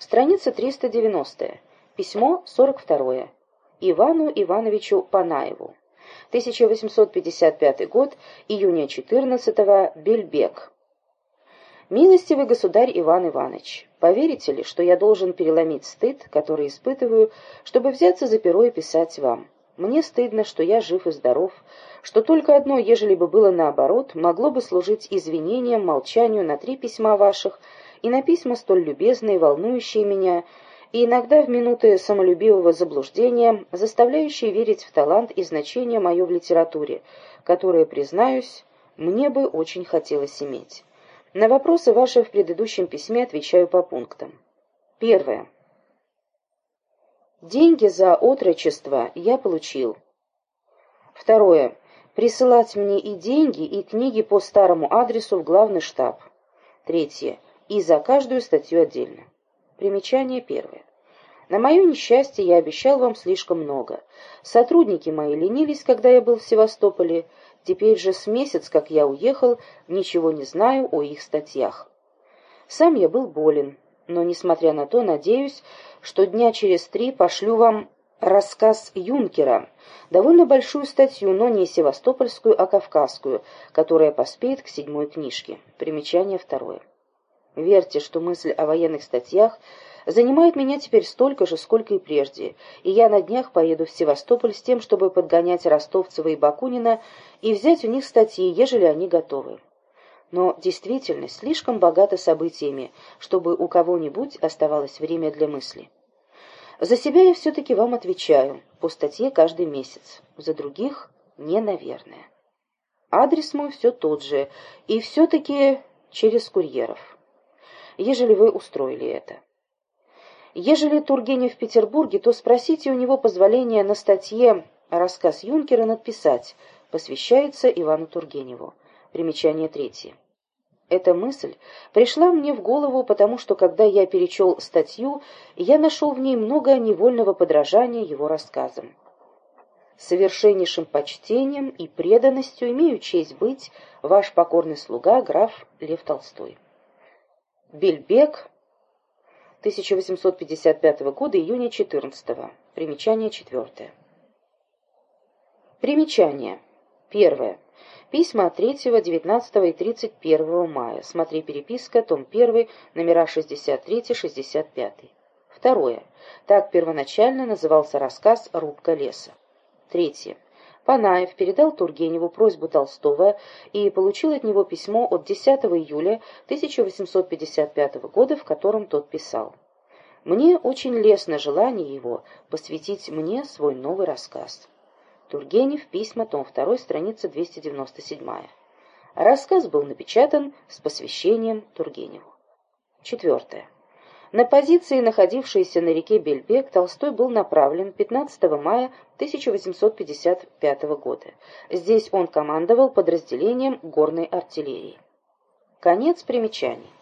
Страница 390. Письмо 42. Ивану Ивановичу Панаеву. 1855 год, июня 14 -го, Бельбек. Милостивый государь Иван Иванович, поверите ли, что я должен переломить стыд, который испытываю, чтобы взяться за перо и писать вам? Мне стыдно, что я жив и здоров, что только одно, ежели бы было наоборот, могло бы служить извинением молчанию на три письма ваших и на письма столь любезные, волнующие меня, и иногда в минуты самолюбивого заблуждения, заставляющие верить в талант и значение мое в литературе, которое, признаюсь, мне бы очень хотелось иметь. На вопросы ваши в предыдущем письме отвечаю по пунктам. Первое. Деньги за отрочество я получил. Второе. Присылать мне и деньги, и книги по старому адресу в главный штаб. Третье. И за каждую статью отдельно. Примечание первое. На мое несчастье я обещал вам слишком много. Сотрудники мои ленились, когда я был в Севастополе, Теперь же с месяц, как я уехал, ничего не знаю о их статьях. Сам я был болен, но, несмотря на то, надеюсь, что дня через три пошлю вам рассказ Юнкера, довольно большую статью, но не севастопольскую, а кавказскую, которая поспеет к седьмой книжке. Примечание второе. Верьте, что мысль о военных статьях – занимает меня теперь столько же, сколько и прежде, и я на днях поеду в Севастополь с тем, чтобы подгонять Ростовцева и Бакунина и взять у них статьи, ежели они готовы. Но действительность слишком богата событиями, чтобы у кого-нибудь оставалось время для мысли. За себя я все-таки вам отвечаю, по статье каждый месяц, за других — не наверное. Адрес мой все тот же, и все-таки через курьеров, ежели вы устроили это. Ежели Тургенев в Петербурге, то спросите у него позволения на статье «Рассказ Юнкера» надписать «Посвящается Ивану Тургеневу». Примечание третье. Эта мысль пришла мне в голову, потому что, когда я перечел статью, я нашел в ней много невольного подражания его рассказам. Совершеннейшим почтением и преданностью имею честь быть ваш покорный слуга граф Лев Толстой. Бельбек, 1855 года, июня 14 -го. Примечание четвертое. Примечание. Первое. Письма от 3, 19 и 31 мая. Смотри переписка, том 1, номера 63-65. Второе. Так первоначально назывался рассказ «Рубка леса». Третье. Панаев передал Тургеневу просьбу Толстого и получил от него письмо от 10 июля 1855 года, в котором тот писал. «Мне очень лестно желание его посвятить мне свой новый рассказ». Тургенев, письма, том 2, страница 297. Рассказ был напечатан с посвящением Тургеневу. Четвертое. На позиции, находившиеся на реке Бельбек, Толстой был направлен 15 мая 1855 года. Здесь он командовал подразделением горной артиллерии. Конец примечаний.